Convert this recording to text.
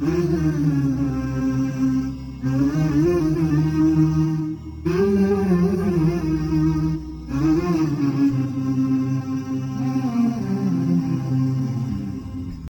Mm-hmm.